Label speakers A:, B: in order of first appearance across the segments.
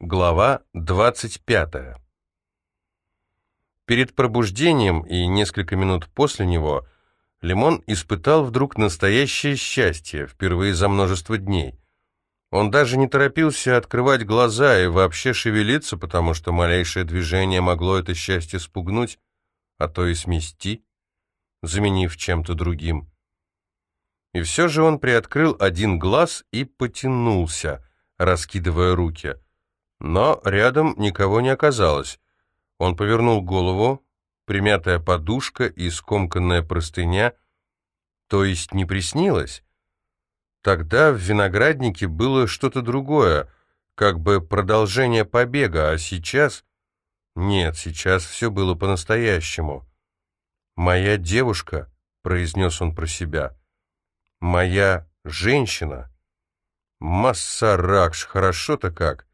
A: Глава 25. Перед пробуждением и несколько минут после него Лимон испытал вдруг настоящее счастье, впервые за множество дней. Он даже не торопился открывать глаза и вообще шевелиться, потому что малейшее движение могло это счастье спугнуть, а то и смести, заменив чем-то другим. И все же он приоткрыл один глаз и потянулся, раскидывая руки — но рядом никого не оказалось. Он повернул голову, примятая подушка и скомканная простыня, то есть не приснилось? Тогда в винограднике было что-то другое, как бы продолжение побега, а сейчас... Нет, сейчас все было по-настоящему. «Моя девушка», — произнес он про себя, — «моя женщина». Массаракш, хорошо-то как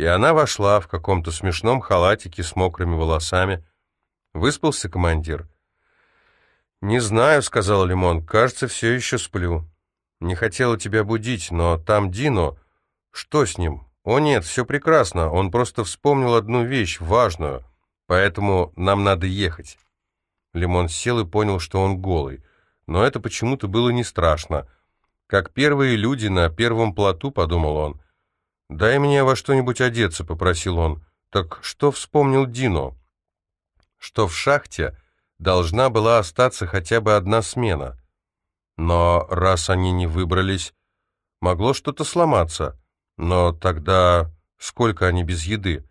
A: и она вошла в каком-то смешном халатике с мокрыми волосами. Выспался командир. «Не знаю», — сказал Лимон, — «кажется, все еще сплю. Не хотела тебя будить, но там Дино. Что с ним? О нет, все прекрасно, он просто вспомнил одну вещь, важную, поэтому нам надо ехать». Лимон сел и понял, что он голый, но это почему-то было не страшно. Как первые люди на первом плоту, подумал он, — «Дай мне во что-нибудь одеться», — попросил он. «Так что вспомнил Дино?» «Что в шахте должна была остаться хотя бы одна смена. Но раз они не выбрались, могло что-то сломаться. Но тогда сколько они без еды?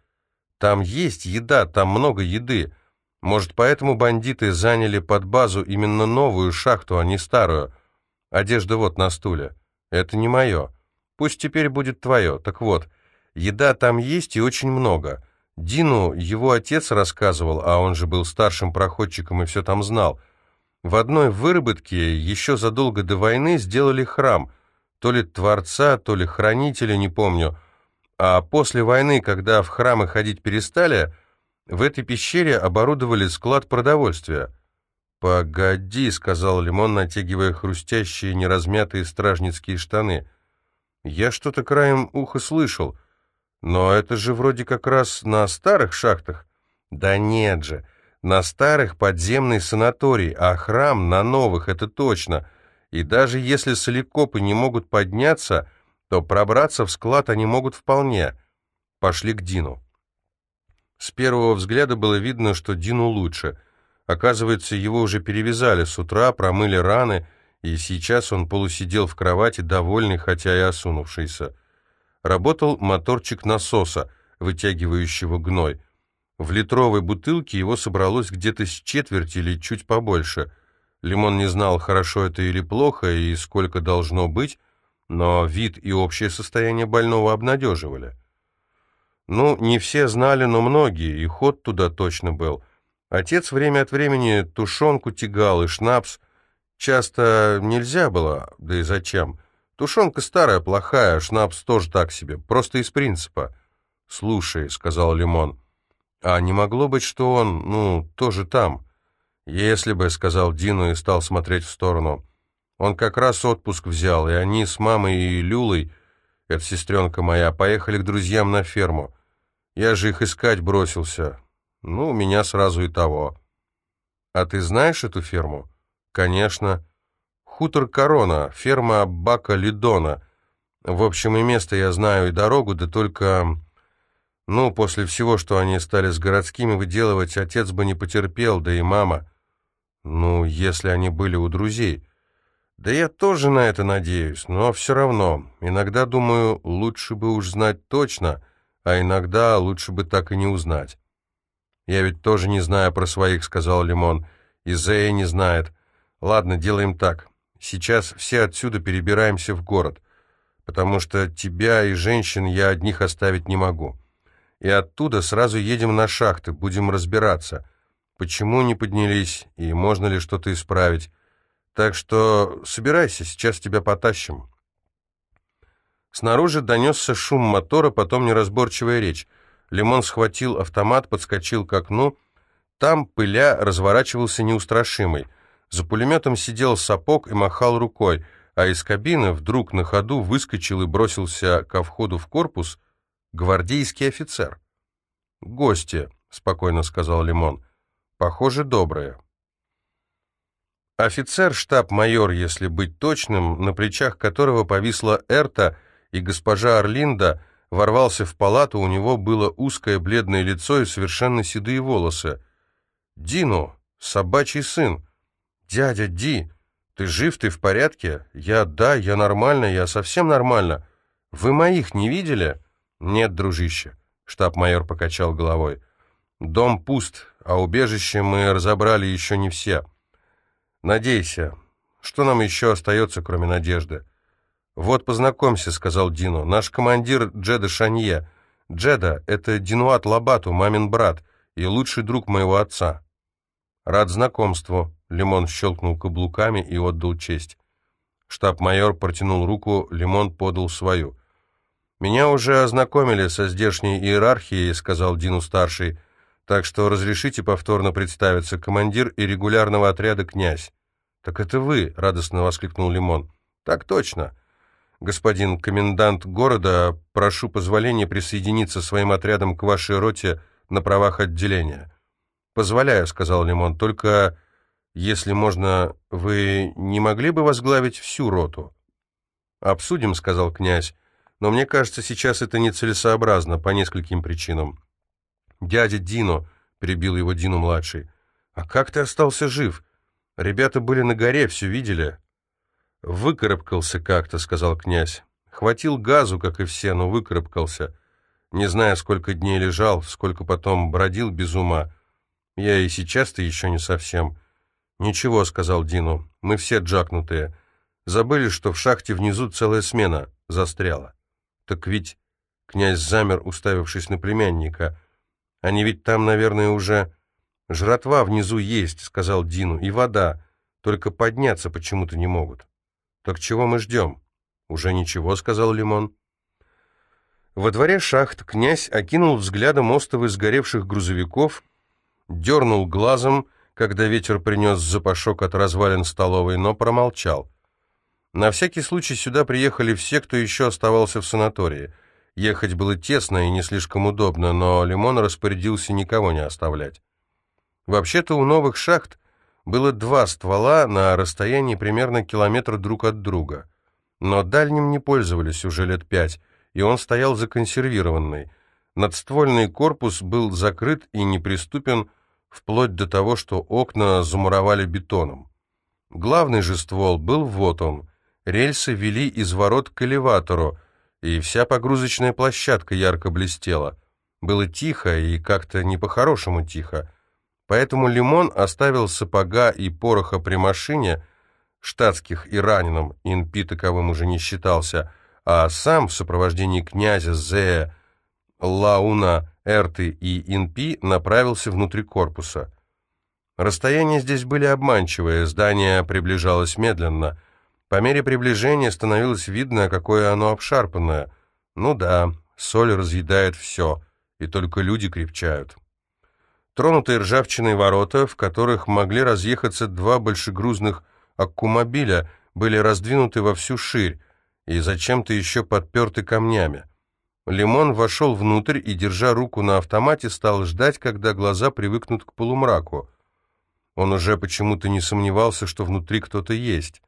A: Там есть еда, там много еды. Может, поэтому бандиты заняли под базу именно новую шахту, а не старую? Одежда вот на стуле. Это не мое». Пусть теперь будет твое. Так вот, еда там есть и очень много. Дину его отец рассказывал, а он же был старшим проходчиком и все там знал. В одной выработке еще задолго до войны сделали храм, то ли Творца, то ли Хранителя, не помню. А после войны, когда в храмы ходить перестали, в этой пещере оборудовали склад продовольствия. «Погоди», — сказал Лимон, натягивая хрустящие неразмятые стражницкие штаны — я что-то краем уха слышал, но это же вроде как раз на старых шахтах. Да нет же, на старых подземный санаторий, а храм на новых, это точно. И даже если соликопы не могут подняться, то пробраться в склад они могут вполне. Пошли к Дину. С первого взгляда было видно, что Дину лучше. Оказывается, его уже перевязали с утра, промыли раны — и сейчас он полусидел в кровати, довольный, хотя и осунувшийся. Работал моторчик насоса, вытягивающего гной. В литровой бутылке его собралось где-то с четверти или чуть побольше. Лимон не знал, хорошо это или плохо, и сколько должно быть, но вид и общее состояние больного обнадеживали. Ну, не все знали, но многие, и ход туда точно был. Отец время от времени тушенку тягал и шнапс, Часто нельзя было, да и зачем. Тушенка старая, плохая, шнапс тоже так себе, просто из принципа. «Слушай», — сказал Лимон, — «а не могло быть, что он, ну, тоже там?» «Если бы», — сказал Дину и стал смотреть в сторону. «Он как раз отпуск взял, и они с мамой и Люлой, это сестренка моя, поехали к друзьям на ферму. Я же их искать бросился. Ну, меня сразу и того». «А ты знаешь эту ферму?» Конечно. Хутор Корона, ферма Бака Лидона. В общем, и место я знаю, и дорогу, да только... Ну, после всего, что они стали с городскими выделывать, отец бы не потерпел, да и мама. Ну, если они были у друзей. Да я тоже на это надеюсь, но все равно. Иногда думаю, лучше бы уж знать точно, а иногда лучше бы так и не узнать. «Я ведь тоже не знаю про своих», — сказал Лимон. «И Зея не знает. Ладно, делаем так. Сейчас все отсюда перебираемся в город, потому что тебя и женщин я одних оставить не могу. И оттуда сразу едем на шахты, будем разбираться, почему не поднялись и можно ли что-то исправить. Так что собирайся, сейчас тебя потащим. Снаружи донесся шум мотора, потом неразборчивая речь. Лимон схватил автомат, подскочил к окну. Там, пыля, разворачивался неустрашимый — за пулеметом сидел сапог и махал рукой, а из кабины вдруг на ходу выскочил и бросился ко входу в корпус Гвардейский офицер. «Гости», — спокойно сказал Лимон. «Похоже, добрые». Офицер, штаб-майор, если быть точным, на плечах которого повисла Эрта, и госпожа Орлинда ворвался в палату, у него было узкое бледное лицо и совершенно седые волосы. «Дину, собачий сын! Дядя Ди, ты жив, ты в порядке? Я, да, я нормально, я совсем нормально. Вы моих не видели?» «Нет, дружище», — штаб-майор покачал головой. «Дом пуст, а убежище мы разобрали еще не все. Надейся. Что нам еще остается, кроме надежды?» «Вот, познакомься», — сказал Дину. «Наш командир Джеда Шанье. Джеда — это Динуат Лабату, мамин брат, и лучший друг моего отца». «Рад знакомству», — Лимон щелкнул каблуками и отдал честь. Штаб-майор протянул руку, Лимон подал свою. «Меня уже ознакомили со здешней иерархией», — сказал Дину-старший, «так что разрешите повторно представиться, командир и регулярного отряда князь». «Так это вы», — радостно воскликнул Лимон. «Так точно. Господин комендант города, прошу позволения присоединиться своим отрядом к вашей роте на правах отделения». «Позволяю», — сказал Лимон, — «только, если можно, вы не могли бы возглавить всю роту?» «Обсудим», — сказал князь. Но мне кажется, сейчас это нецелесообразно по нескольким причинам. «Дядя Дино», — перебил его Дину-младший, — «а как ты остался жив? Ребята были на горе, все видели». «Выкарабкался как-то», — сказал князь. «Хватил газу, как и все, но выкарабкался. Не знаю, сколько дней лежал, сколько потом бродил без ума. Я и сейчас-то еще не совсем». «Ничего», — сказал Дину, — «мы все джакнутые. Забыли, что в шахте внизу целая смена застряла». «Так ведь...» — князь замер, уставившись на племянника. «Они ведь там, наверное, уже...» «Жратва внизу есть», — сказал Дину, — «и вода. Только подняться почему-то не могут». «Так чего мы ждем?» «Уже ничего», — сказал Лимон. Во дворе шахт князь окинул взглядом остовы сгоревших грузовиков, дернул глазом, когда ветер принес запашок от развалин столовой, но промолчал. На всякий случай сюда приехали все, кто еще оставался в санатории. Ехать было тесно и не слишком удобно, но Лимон распорядился никого не оставлять. Вообще-то у новых шахт было два ствола на расстоянии примерно километра друг от друга. Но дальним не пользовались уже лет пять, и он стоял законсервированный. Надствольный корпус был закрыт и неприступен вплоть до того, что окна замуровали бетоном. Главный же ствол был вот он, Рельсы вели из ворот к элеватору, и вся погрузочная площадка ярко блестела. Было тихо и как-то не по-хорошему тихо. Поэтому Лимон оставил сапога и пороха при машине, штатских и раненым, инпи таковым уже не считался, а сам в сопровождении князя Зея, Лауна, Эрты и Инпи направился внутрь корпуса. Расстояния здесь были обманчивые, здание приближалось медленно — по мере приближения становилось видно, какое оно обшарпанное. Ну да, соль разъедает все, и только люди крепчают. Тронутые ржавчиной ворота, в которых могли разъехаться два большегрузных аккумобиля, были раздвинуты во всю ширь и зачем-то еще подперты камнями. Лимон вошел внутрь и, держа руку на автомате, стал ждать, когда глаза привыкнут к полумраку. Он уже почему-то не сомневался, что внутри кто-то есть.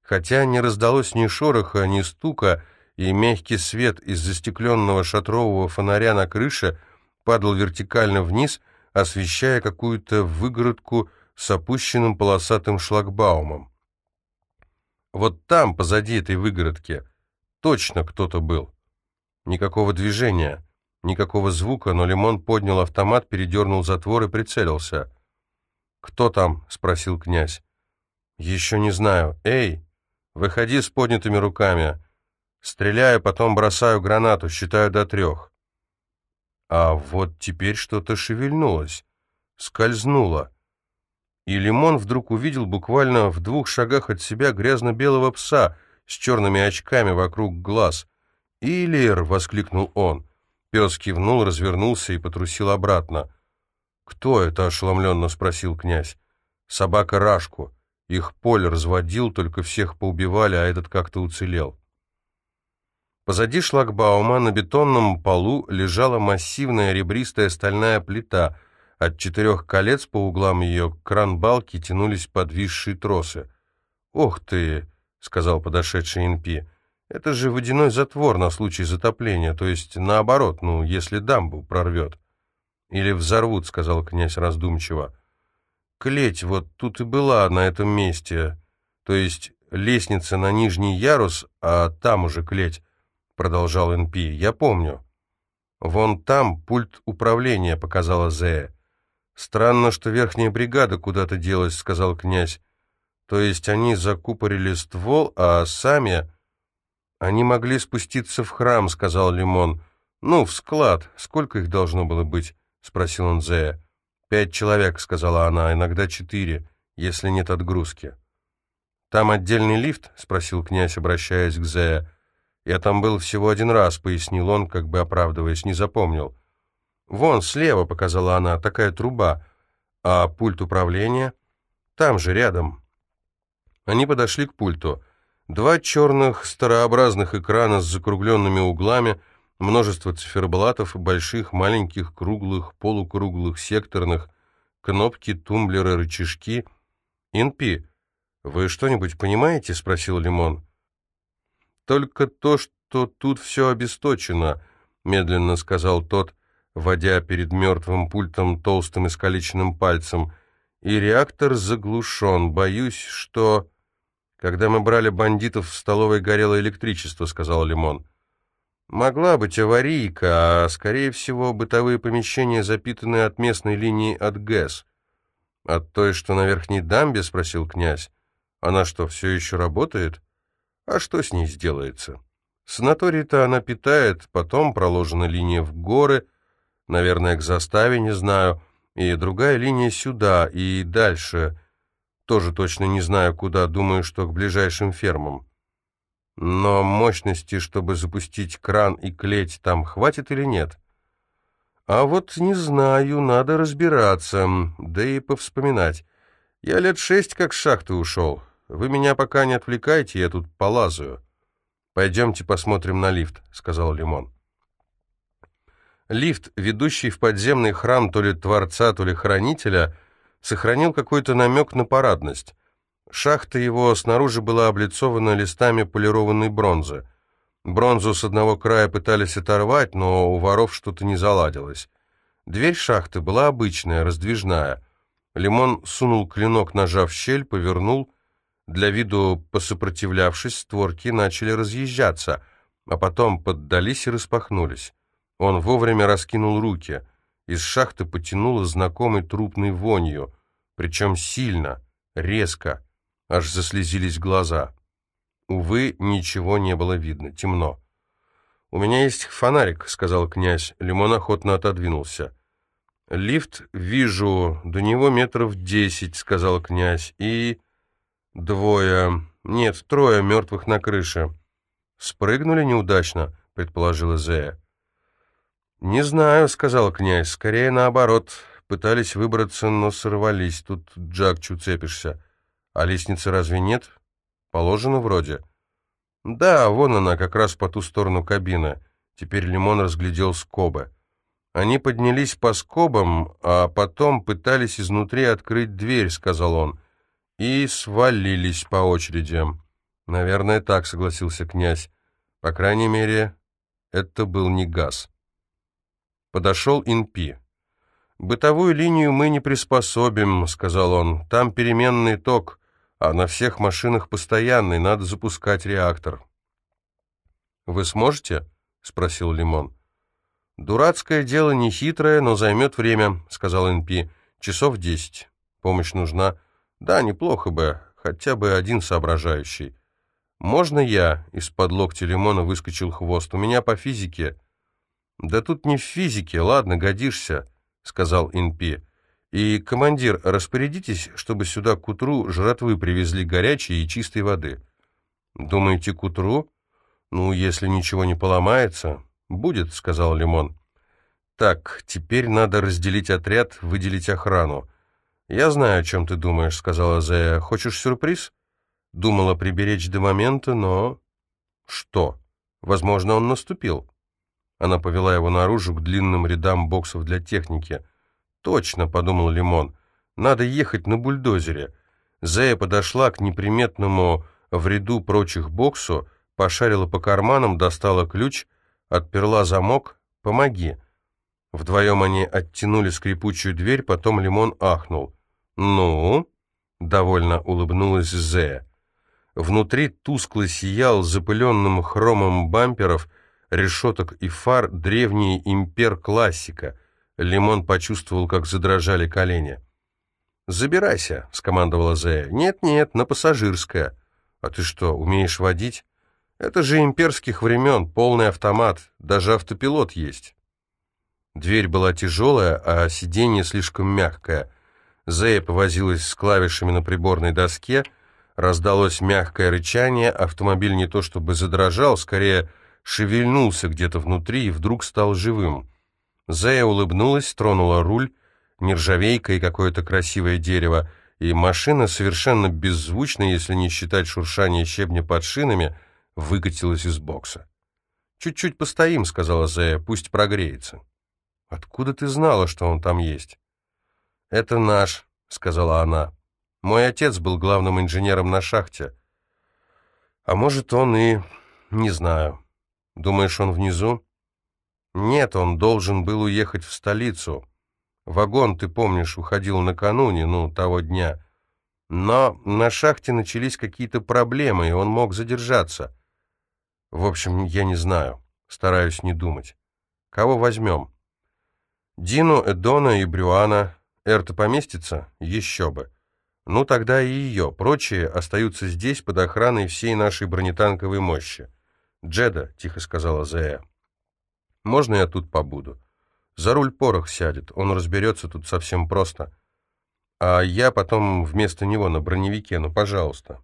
A: Хотя не раздалось ни шороха, ни стука, и мягкий свет из застекленного шатрового фонаря на крыше падал вертикально вниз, освещая какую-то выгородку с опущенным полосатым шлагбаумом. Вот там, позади этой выгородки, точно кто-то был. Никакого движения, никакого звука, но Лимон поднял автомат, передернул затвор и прицелился. «Кто там?» — спросил князь. «Еще не знаю. Эй!» Выходи с поднятыми руками. Стреляю, потом бросаю гранату, считаю до трех. А вот теперь что-то шевельнулось, скользнуло. И Лимон вдруг увидел буквально в двух шагах от себя грязно-белого пса с черными очками вокруг глаз. «Илир!» — воскликнул он. Пес кивнул, развернулся и потрусил обратно. «Кто это?» — ошеломленно спросил князь. «Собака Рашку». Их поле разводил, только всех поубивали, а этот как-то уцелел. Позади шлагбаума на бетонном полу лежала массивная ребристая стальная плита. От четырех колец по углам ее кран-балки тянулись подвисшие тросы. «Ох ты!» — сказал подошедший НП. «Это же водяной затвор на случай затопления, то есть наоборот, ну, если дамбу прорвет». «Или взорвут», — сказал князь раздумчиво. «Клеть вот тут и была, на этом месте. То есть лестница на нижний ярус, а там уже клеть», — продолжал НП. «Я помню». «Вон там пульт управления», — показала Зея. «Странно, что верхняя бригада куда-то делась», — сказал князь. То есть они закупорили ствол, а сами... Они могли спуститься в храм, сказал Лимон. Ну, в склад. Сколько их должно было быть? Спросил он Зея. Пять человек, сказала она, иногда четыре, если нет отгрузки. Там отдельный лифт? Спросил князь, обращаясь к Зея. Я там был всего один раз, пояснил он, как бы оправдываясь, не запомнил. Вон, слева, показала она, такая труба. А пульт управления? Там же, рядом. Они подошли к пульту. Два черных старообразных экрана с закругленными углами, множество циферблатов, больших, маленьких, круглых, полукруглых, секторных, кнопки, тумблеры, рычажки. «Инпи, вы что-нибудь понимаете?» — спросил Лимон. «Только то, что тут все обесточено», — медленно сказал тот, водя перед мертвым пультом толстым искалеченным пальцем. «И реактор заглушен. Боюсь, что...» «Когда мы брали бандитов, в столовой горело электричество», — сказал Лимон. «Могла быть аварийка, а, скорее всего, бытовые помещения запитаны от местной линии от ГЭС». «От той, что на верхней дамбе?» — спросил князь. «Она что, все еще работает?» «А что с ней сделается?» «Санаторий-то она питает, потом проложена линия в горы, наверное, к заставе, не знаю, и другая линия сюда, и дальше...» Тоже точно не знаю, куда, думаю, что к ближайшим фермам. Но мощности, чтобы запустить кран и клеть, там хватит или нет? А вот не знаю, надо разбираться, да и повспоминать. Я лет шесть как с шахты ушел. Вы меня пока не отвлекайте, я тут полазаю. Пойдемте посмотрим на лифт, сказал Лимон. Лифт, ведущий в подземный храм то ли Творца, то ли Хранителя — сохранил какой-то намек на парадность. Шахта его снаружи была облицована листами полированной бронзы. Бронзу с одного края пытались оторвать, но у воров что-то не заладилось. Дверь шахты была обычная, раздвижная. Лимон сунул клинок, нажав щель, повернул. Для виду посопротивлявшись, створки начали разъезжаться, а потом поддались и распахнулись. Он вовремя раскинул руки. Из шахты потянуло знакомой трупной вонью, причем сильно, резко, аж заслезились глаза. Увы, ничего не было видно, темно. «У меня есть фонарик», — сказал князь. Лимон охотно отодвинулся. «Лифт вижу, до него метров десять», — сказал князь. «И двое, нет, трое мертвых на крыше». «Спрыгнули неудачно», — предположила Зея. «Не знаю», — сказал князь, — «скорее наоборот. Пытались выбраться, но сорвались. Тут Джакчу цепишься. А лестницы разве нет? Положено вроде». «Да, вон она, как раз по ту сторону кабины». Теперь Лимон разглядел скобы. «Они поднялись по скобам, а потом пытались изнутри открыть дверь», — сказал он, — «и свалились по очереди». «Наверное, так», — согласился князь. «По крайней мере, это был не газ». Подошел Инпи. «Бытовую линию мы не приспособим», — сказал он. «Там переменный ток, а на всех машинах постоянный, надо запускать реактор». «Вы сможете?» — спросил Лимон. «Дурацкое дело нехитрое, но займет время», — сказал Инпи. «Часов десять. Помощь нужна. Да, неплохо бы, хотя бы один соображающий». «Можно я?» — из-под локтя Лимона выскочил хвост. «У меня по физике...» «Да тут не в физике, ладно, годишься», — сказал Инпи. «И, командир, распорядитесь, чтобы сюда к утру жратвы привезли горячей и чистой воды». «Думаете, к утру?» «Ну, если ничего не поломается». «Будет», — сказал Лимон. «Так, теперь надо разделить отряд, выделить охрану». «Я знаю, о чем ты думаешь», — сказала Зая. «Хочешь сюрприз?» «Думала приберечь до момента, но...» «Что?» Возможно, он наступил. Она повела его наружу к длинным рядам боксов для техники. «Точно», — подумал Лимон, — «надо ехать на бульдозере». Зея подошла к неприметному в ряду прочих боксу, пошарила по карманам, достала ключ, отперла замок. «Помоги». Вдвоем они оттянули скрипучую дверь, потом Лимон ахнул. «Ну?» — довольно улыбнулась Зея. Внутри тускло сиял запыленным хромом бамперов, решеток и фар древний импер-классика. Лимон почувствовал, как задрожали колени. «Забирайся», — скомандовала Зея. «Нет-нет, на пассажирское». «А ты что, умеешь водить?» «Это же имперских времен, полный автомат, даже автопилот есть». Дверь была тяжелая, а сиденье слишком мягкое. Зея повозилась с клавишами на приборной доске, раздалось мягкое рычание, автомобиль не то чтобы задрожал, скорее шевельнулся где-то внутри и вдруг стал живым. Зея улыбнулась, тронула руль, нержавейка и какое-то красивое дерево, и машина, совершенно беззвучно, если не считать шуршания щебня под шинами, выкатилась из бокса. «Чуть-чуть постоим», — сказала Зея, — «пусть прогреется». «Откуда ты знала, что он там есть?» «Это наш», — сказала она. «Мой отец был главным инженером на шахте. А может, он и... не знаю. Думаешь, он внизу?» «Нет, он должен был уехать в столицу. Вагон, ты помнишь, уходил накануне, ну, того дня. Но на шахте начались какие-то проблемы, и он мог задержаться. В общем, я не знаю. Стараюсь не думать. Кого возьмем?» Дину, Эдона и Брюана. Эрта поместится? Еще бы. Ну, тогда и ее. Прочие остаются здесь под охраной всей нашей бронетанковой мощи. «Джеда», — тихо сказала Зея, — «можно я тут побуду? За руль порох сядет, он разберется тут совсем просто. А я потом вместо него на броневике, ну, пожалуйста».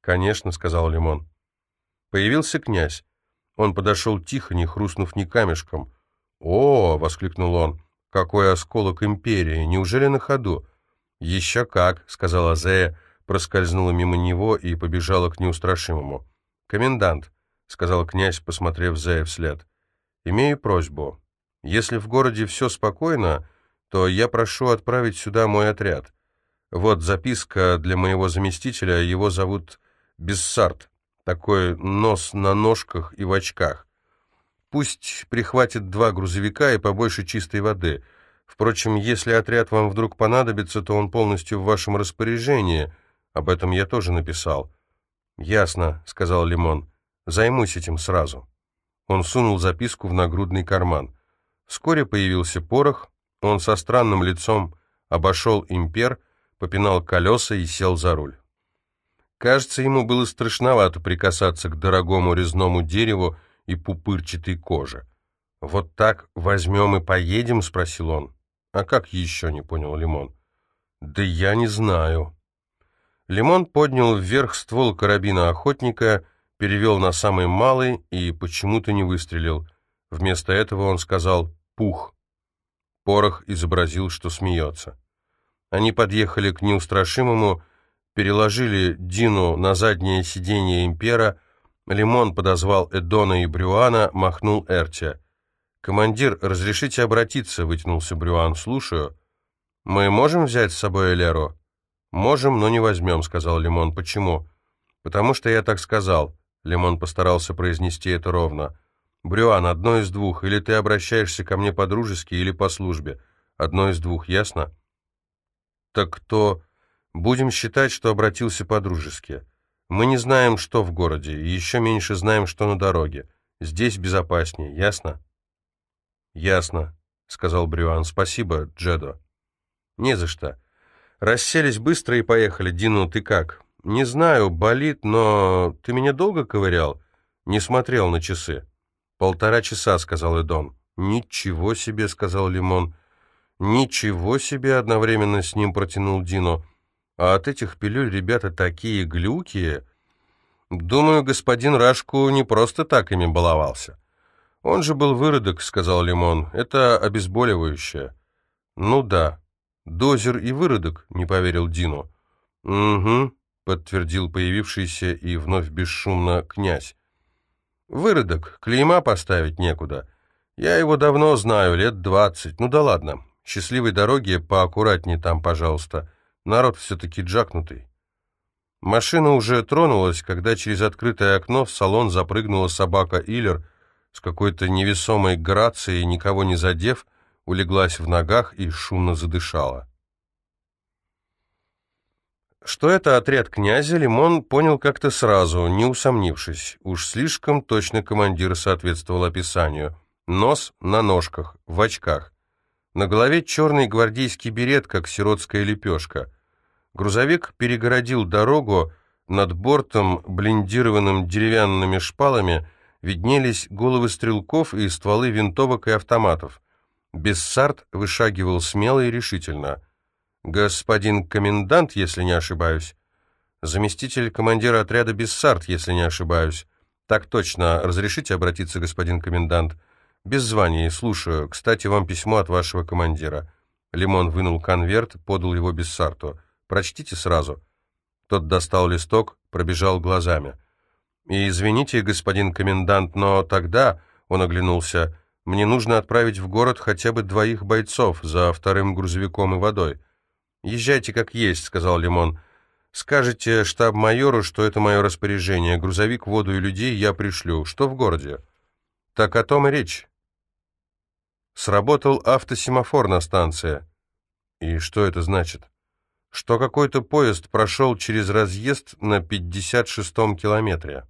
A: «Конечно», — сказал Лимон. Появился князь. Он подошел тихо, не хрустнув ни камешком — «О!» — воскликнул он. «Какой осколок империи! Неужели на ходу?» «Еще как!» — сказала Зея, проскользнула мимо него и побежала к неустрашимому. «Комендант!» — сказал князь, посмотрев Зея вслед. «Имею просьбу. Если в городе все спокойно, то я прошу отправить сюда мой отряд. Вот записка для моего заместителя, его зовут Бессарт, такой нос на ножках и в очках. Пусть прихватит два грузовика и побольше чистой воды. Впрочем, если отряд вам вдруг понадобится, то он полностью в вашем распоряжении. Об этом я тоже написал». «Ясно», — сказал Лимон. «Займусь этим сразу». Он сунул записку в нагрудный карман. Вскоре появился порох, он со странным лицом обошел импер, попинал колеса и сел за руль. Кажется, ему было страшновато прикасаться к дорогому резному дереву, и пупырчатой кожи. «Вот так возьмем и поедем?» — спросил он. «А как еще?» — не понял Лимон. «Да я не знаю». Лимон поднял вверх ствол карабина охотника, перевел на самый малый и почему-то не выстрелил. Вместо этого он сказал «пух». Порох изобразил, что смеется. Они подъехали к неустрашимому, переложили Дину на заднее сиденье импера, Лимон подозвал Эдона и Брюана, махнул Эртия. «Командир, разрешите обратиться?» — вытянулся Брюан. «Слушаю». «Мы можем взять с собой Элеру?» «Можем, но не возьмем», — сказал Лимон. «Почему?» «Потому что я так сказал». Лимон постарался произнести это ровно. «Брюан, одно из двух. Или ты обращаешься ко мне по-дружески, или по службе. Одно из двух, ясно?» «Так кто...» «Будем считать, что обратился по-дружески». Мы не знаем, что в городе, и еще меньше знаем, что на дороге. Здесь безопаснее, ясно?» «Ясно», — сказал Брюан. «Спасибо, Джедо». «Не за что. Расселись быстро и поехали. Дину, ты как?» «Не знаю, болит, но... Ты меня долго ковырял?» «Не смотрел на часы». «Полтора часа», — сказал Эдон. «Ничего себе», — сказал Лимон. «Ничего себе», — одновременно с ним протянул Дино. А от этих пилюль ребята такие глюки. Думаю, господин Рашку не просто так ими баловался. Он же был выродок, сказал Лимон. Это обезболивающее. Ну да. Дозер и выродок, не поверил Дину. Угу, подтвердил появившийся и вновь бесшумно князь. Выродок, клейма поставить некуда. Я его давно знаю, лет двадцать. Ну да ладно. Счастливой дороги, поаккуратнее там, пожалуйста. Народ все-таки джакнутый. Машина уже тронулась, когда через открытое окно в салон запрыгнула собака Иллер с какой-то невесомой грацией, никого не задев, улеглась в ногах и шумно задышала. Что это отряд князя, Лимон понял как-то сразу, не усомнившись. Уж слишком точно командир соответствовал описанию. Нос на ножках, в очках. На голове черный гвардейский берет, как сиротская лепешка. Грузовик перегородил дорогу, над бортом, блиндированным деревянными шпалами, виднелись головы стрелков и стволы винтовок и автоматов. Бессард вышагивал смело и решительно. «Господин комендант, если не ошибаюсь». «Заместитель командира отряда Бессард, если не ошибаюсь». «Так точно. Разрешите обратиться, господин комендант?» «Без звания, слушаю. Кстати, вам письмо от вашего командира». Лимон вынул конверт, подал его Бессарту. «Прочтите сразу». Тот достал листок, пробежал глазами. «И извините, господин комендант, но тогда...» — он оглянулся. «Мне нужно отправить в город хотя бы двоих бойцов за вторым грузовиком и водой». «Езжайте как есть», — сказал Лимон. «Скажите штаб-майору, что это мое распоряжение. Грузовик, воду и людей я пришлю. Что в городе?» «Так о том и речь». Сработал автосемафор на станции. И что это значит? Что какой-то поезд прошел через разъезд на 56-м километре.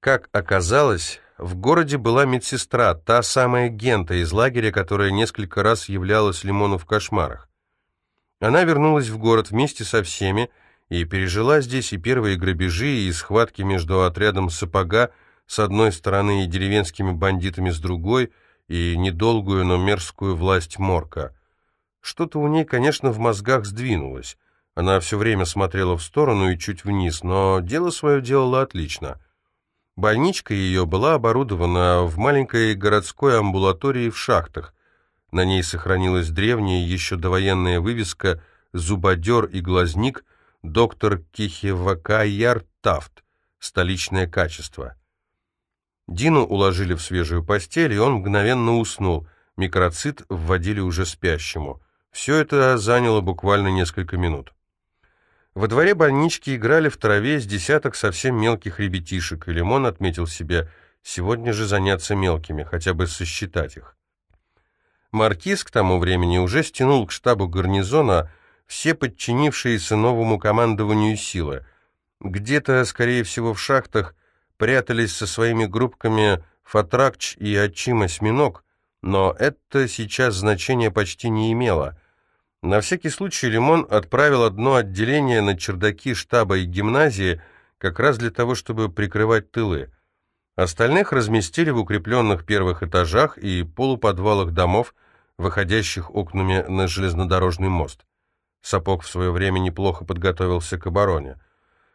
A: Как оказалось, в городе была медсестра, та самая Гента из лагеря, которая несколько раз являлась Лимону в кошмарах. Она вернулась в город вместе со всеми и пережила здесь и первые грабежи, и схватки между отрядом сапога с одной стороны и деревенскими бандитами с другой, и недолгую, но мерзкую власть Морка. Что-то у ней, конечно, в мозгах сдвинулось. Она все время смотрела в сторону и чуть вниз, но дело свое делала отлично — Больничка ее была оборудована в маленькой городской амбулатории в шахтах. На ней сохранилась древняя еще довоенная вывеска «Зубодер и глазник доктор Кихевакаяр Тафт. Столичное качество». Дину уложили в свежую постель, и он мгновенно уснул. Микроцит вводили уже спящему. Все это заняло буквально несколько минут. Во дворе больнички играли в траве с десяток совсем мелких ребятишек, и Лимон отметил себе сегодня же заняться мелкими, хотя бы сосчитать их. Маркиз к тому времени уже стянул к штабу гарнизона все подчинившиеся новому командованию силы. Где-то, скорее всего, в шахтах прятались со своими группками Фатракч и Ачим-осьминог, но это сейчас значения почти не имело. На всякий случай Лимон отправил одно отделение на чердаки штаба и гимназии как раз для того, чтобы прикрывать тылы. Остальных разместили в укрепленных первых этажах и полуподвалах домов, выходящих окнами на железнодорожный мост. Сапог в свое время неплохо подготовился к обороне.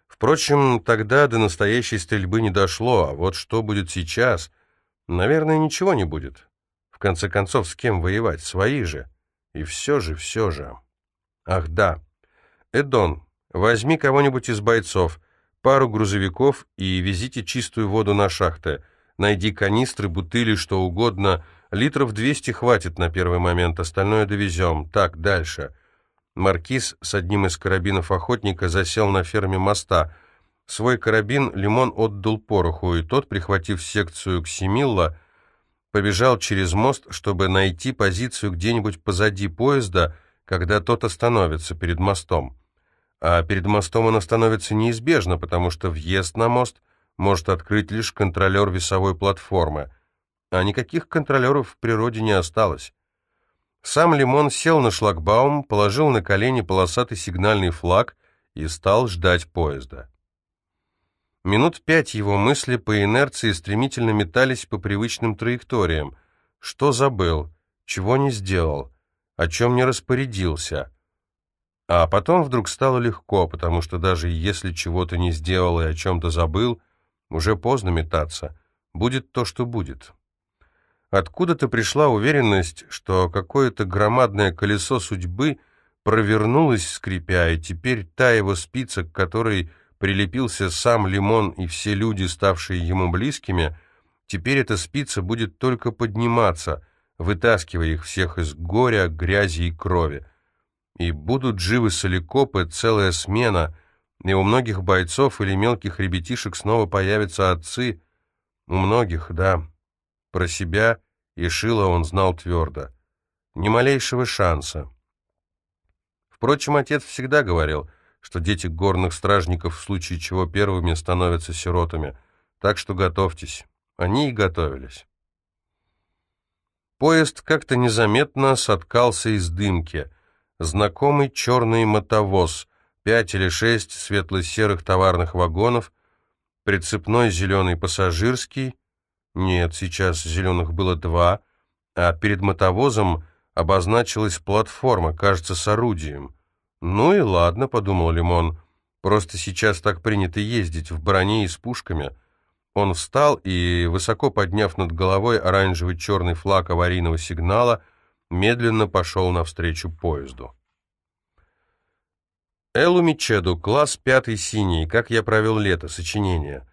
A: Впрочем, тогда до настоящей стрельбы не дошло, а вот что будет сейчас? Наверное, ничего не будет. В конце концов, с кем воевать? Свои же. И все же, все же... Ах, да. Эдон, возьми кого-нибудь из бойцов, пару грузовиков и везите чистую воду на шахты. Найди канистры, бутыли, что угодно. Литров 200 хватит на первый момент, остальное довезем. Так, дальше. Маркиз с одним из карабинов охотника засел на ферме моста. Свой карабин Лимон отдал пороху, и тот, прихватив секцию Ксимилла, побежал через мост, чтобы найти позицию где-нибудь позади поезда, когда тот остановится перед мостом. А перед мостом он остановится неизбежно, потому что въезд на мост может открыть лишь контролер весовой платформы, а никаких контролеров в природе не осталось. Сам Лимон сел на шлагбаум, положил на колени полосатый сигнальный флаг и стал ждать поезда. Минут пять его мысли по инерции стремительно метались по привычным траекториям. Что забыл? Чего не сделал? О чем не распорядился? А потом вдруг стало легко, потому что даже если чего-то не сделал и о чем-то забыл, уже поздно метаться. Будет то, что будет. Откуда-то пришла уверенность, что какое-то громадное колесо судьбы провернулось, скрипя, и теперь та его спица, к которой прилепился сам Лимон и все люди, ставшие ему близкими, теперь эта спица будет только подниматься, вытаскивая их всех из горя, грязи и крови. И будут живы соликопы, целая смена, и у многих бойцов или мелких ребятишек снова появятся отцы. У многих, да. Про себя и Шила он знал твердо. Ни малейшего шанса. Впрочем, отец всегда говорил, что дети горных стражников в случае чего первыми становятся сиротами, так что готовьтесь. Они и готовились. Поезд как-то незаметно соткался из дымки. Знакомый черный мотовоз, пять или шесть светло-серых товарных вагонов, прицепной зеленый пассажирский. Нет, сейчас зеленых было два, а перед мотовозом обозначилась платформа, кажется, с орудием. «Ну и ладно», — подумал Лимон, — «просто сейчас так принято ездить в броне и с пушками». Он встал и, высоко подняв над головой оранжевый черный флаг аварийного сигнала, медленно пошел навстречу поезду. Элу Мичеду, класс пятый синий, как я провел лето, сочинение.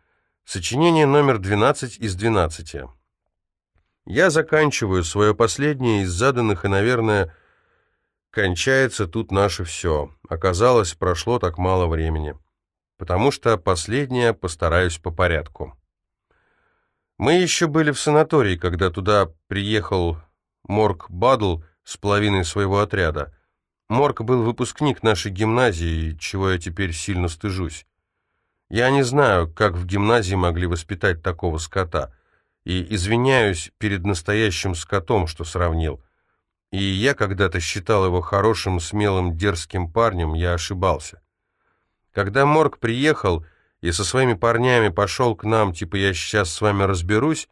A: Сочинение номер 12 из 12. Я заканчиваю свое последнее из заданных и, наверное, кончается тут наше все. Оказалось, прошло так мало времени. Потому что последнее постараюсь по порядку. Мы еще были в санатории, когда туда приехал Морг Бадл с половиной своего отряда. Морг был выпускник нашей гимназии, чего я теперь сильно стыжусь. Я не знаю, как в гимназии могли воспитать такого скота, и извиняюсь перед настоящим скотом, что сравнил. И я когда-то считал его хорошим, смелым, дерзким парнем, я ошибался. Когда Морг приехал, и со своими парнями пошел к нам, типа я сейчас с вами разберусь,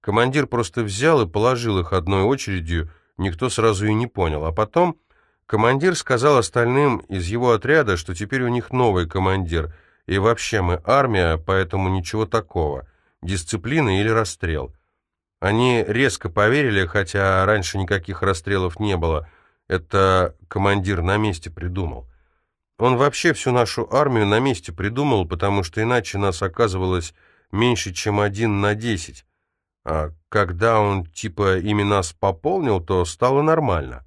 A: командир просто взял и положил их одной очередью, никто сразу и не понял. А потом командир сказал остальным из его отряда, что теперь у них новый командир, и вообще мы армия, поэтому ничего такого, дисциплина или расстрел. Они резко поверили, хотя раньше никаких расстрелов не было, это командир на месте придумал. Он вообще всю нашу армию на месте придумал, потому что иначе нас оказывалось меньше, чем один на десять. А когда он типа ими нас пополнил, то стало нормально.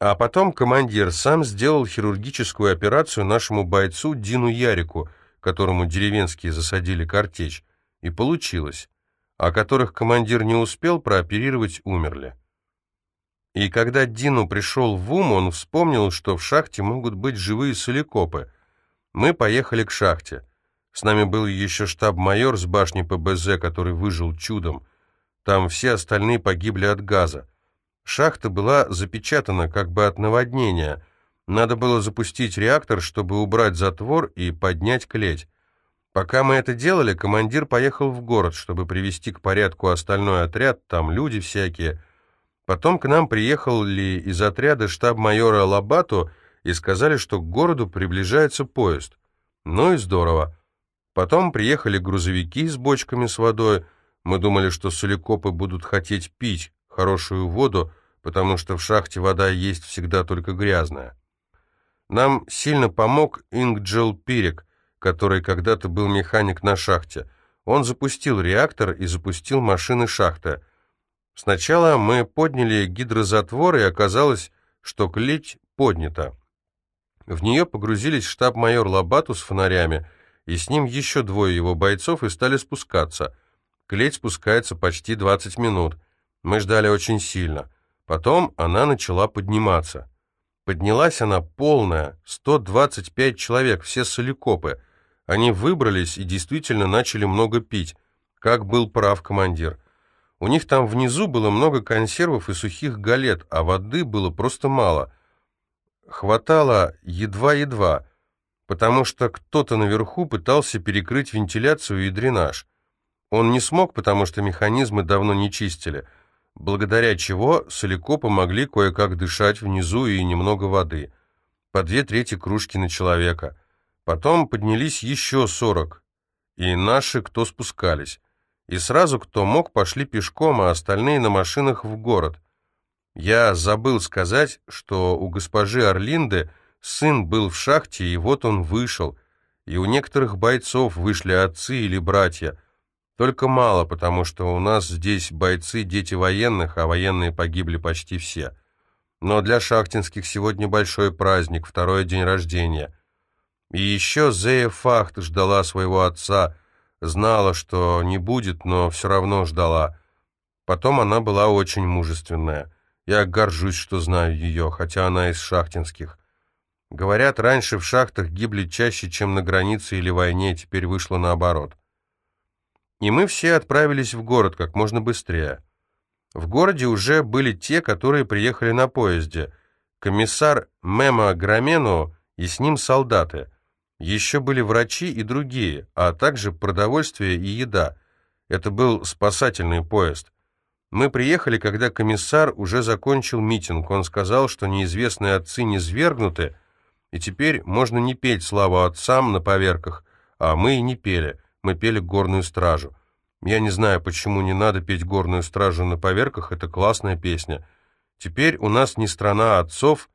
A: А потом командир сам сделал хирургическую операцию нашему бойцу Дину Ярику, которому деревенские засадили картечь, и получилось. А которых командир не успел прооперировать, умерли. И когда Дину пришел в ум, он вспомнил, что в шахте могут быть живые соликопы. Мы поехали к шахте. С нами был еще штаб-майор с башни ПБЗ, который выжил чудом. Там все остальные погибли от газа. Шахта была запечатана как бы от наводнения. Надо было запустить реактор, чтобы убрать затвор и поднять клеть. Пока мы это делали, командир поехал в город, чтобы привести к порядку остальной отряд, там люди всякие – Потом к нам приехал ли из отряда штаб-майора Лабату и сказали, что к городу приближается поезд. Ну и здорово. Потом приехали грузовики с бочками с водой. Мы думали, что соликопы будут хотеть пить хорошую воду, потому что в шахте вода есть всегда только грязная. Нам сильно помог Ингджел Пирик, который когда-то был механик на шахте. Он запустил реактор и запустил машины шахты — Сначала мы подняли гидрозатвор, и оказалось, что клеть поднята. В нее погрузились штаб-майор Лобату с фонарями, и с ним еще двое его бойцов и стали спускаться. Клеть спускается почти 20 минут. Мы ждали очень сильно. Потом она начала подниматься. Поднялась она полная, 125 человек, все соликопы. Они выбрались и действительно начали много пить. Как был прав командир. У них там внизу было много консервов и сухих галет, а воды было просто мало. Хватало едва-едва, потому что кто-то наверху пытался перекрыть вентиляцию и дренаж. Он не смог, потому что механизмы давно не чистили, благодаря чего соликопы могли кое-как дышать внизу и немного воды. По две трети кружки на человека. Потом поднялись еще сорок, и наши, кто спускались и сразу, кто мог, пошли пешком, а остальные на машинах в город. Я забыл сказать, что у госпожи Орлинды сын был в шахте, и вот он вышел. и у некоторых бойцов вышли отцы или братья. Только мало, потому что у нас здесь бойцы дети военных, а военные погибли почти все. Но для шахтинских сегодня большой праздник, второй день рождения. И еще Зея Фахт ждала своего отца, знала, что не будет, но все равно ждала. Потом она была очень мужественная. Я горжусь, что знаю ее, хотя она из шахтинских. Говорят, раньше в шахтах гибли чаще, чем на границе или войне, теперь вышло наоборот. И мы все отправились в город как можно быстрее. В городе уже были те, которые приехали на поезде. Комиссар Мема Громену и с ним солдаты. Еще были врачи и другие, а также продовольствие и еда. Это был спасательный поезд. Мы приехали, когда комиссар уже закончил митинг. Он сказал, что неизвестные отцы не свергнуты, и теперь можно не петь славу отцам на поверках, а мы и не пели, мы пели горную стражу. Я не знаю, почему не надо петь горную стражу на поверках, это классная песня. Теперь у нас не страна отцов,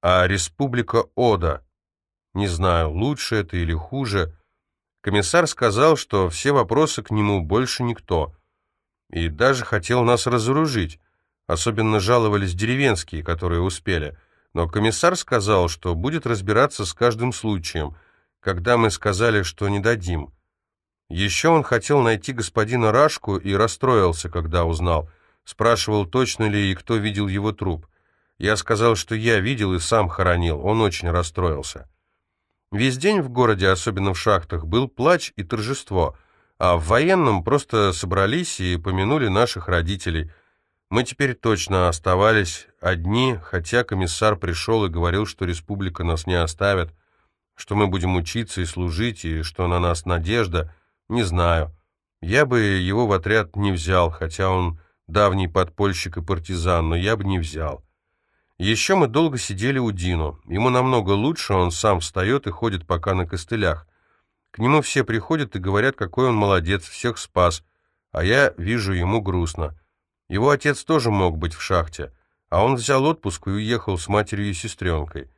A: а республика Ода. Не знаю, лучше это или хуже. Комиссар сказал, что все вопросы к нему больше никто — и даже хотел нас разоружить. Особенно жаловались деревенские, которые успели. Но комиссар сказал, что будет разбираться с каждым случаем, когда мы сказали, что не дадим. Еще он хотел найти господина Рашку и расстроился, когда узнал. Спрашивал, точно ли и кто видел его труп. Я сказал, что я видел и сам хоронил. Он очень расстроился. Весь день в городе, особенно в шахтах, был плач и торжество — а в военном просто собрались и помянули наших родителей. Мы теперь точно оставались одни, хотя комиссар пришел и говорил, что республика нас не оставит, что мы будем учиться и служить, и что на нас надежда. Не знаю. Я бы его в отряд не взял, хотя он давний подпольщик и партизан, но я бы не взял. Еще мы долго сидели у Дину. Ему намного лучше, он сам встает и ходит пока на костылях. К нему все приходят и говорят, какой он молодец, всех спас, а я вижу ему грустно. Его отец тоже мог быть в шахте, а он взял отпуск и уехал с матерью и сестренкой.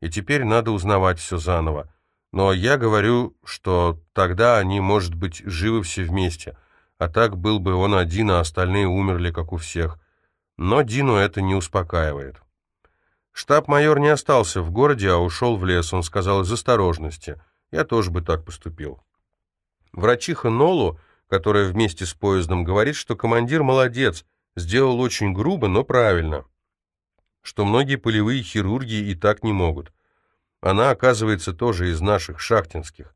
A: И теперь надо узнавать все заново. Но я говорю, что тогда они, может быть, живы все вместе, а так был бы он один, а остальные умерли, как у всех. Но Дину это не успокаивает. Штаб-майор не остался в городе, а ушел в лес, он сказал из осторожности — я тоже бы так поступил. Врачиха Нолу, которая вместе с поездом, говорит, что командир молодец, сделал очень грубо, но правильно, что многие полевые хирурги и так не могут. Она, оказывается, тоже из наших шахтинских.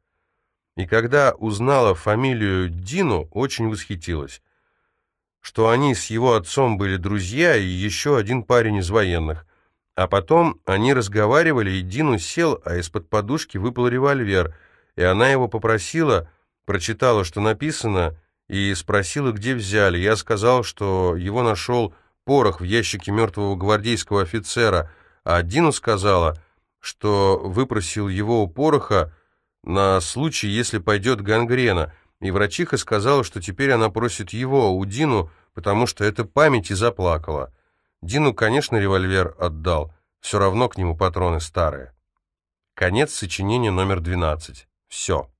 A: И когда узнала фамилию Дину, очень восхитилась, что они с его отцом были друзья и еще один парень из военных. А потом они разговаривали, и Дину сел, а из-под подушки выпал револьвер, и она его попросила, прочитала, что написано, и спросила, где взяли. Я сказал, что его нашел порох в ящике мертвого гвардейского офицера, а Дину сказала, что выпросил его у пороха на случай, если пойдет гангрена, и врачиха сказала, что теперь она просит его, у Дину, потому что это память, и заплакала. Дину, конечно, револьвер отдал, все равно к нему патроны старые. Конец сочинения номер 12. Все.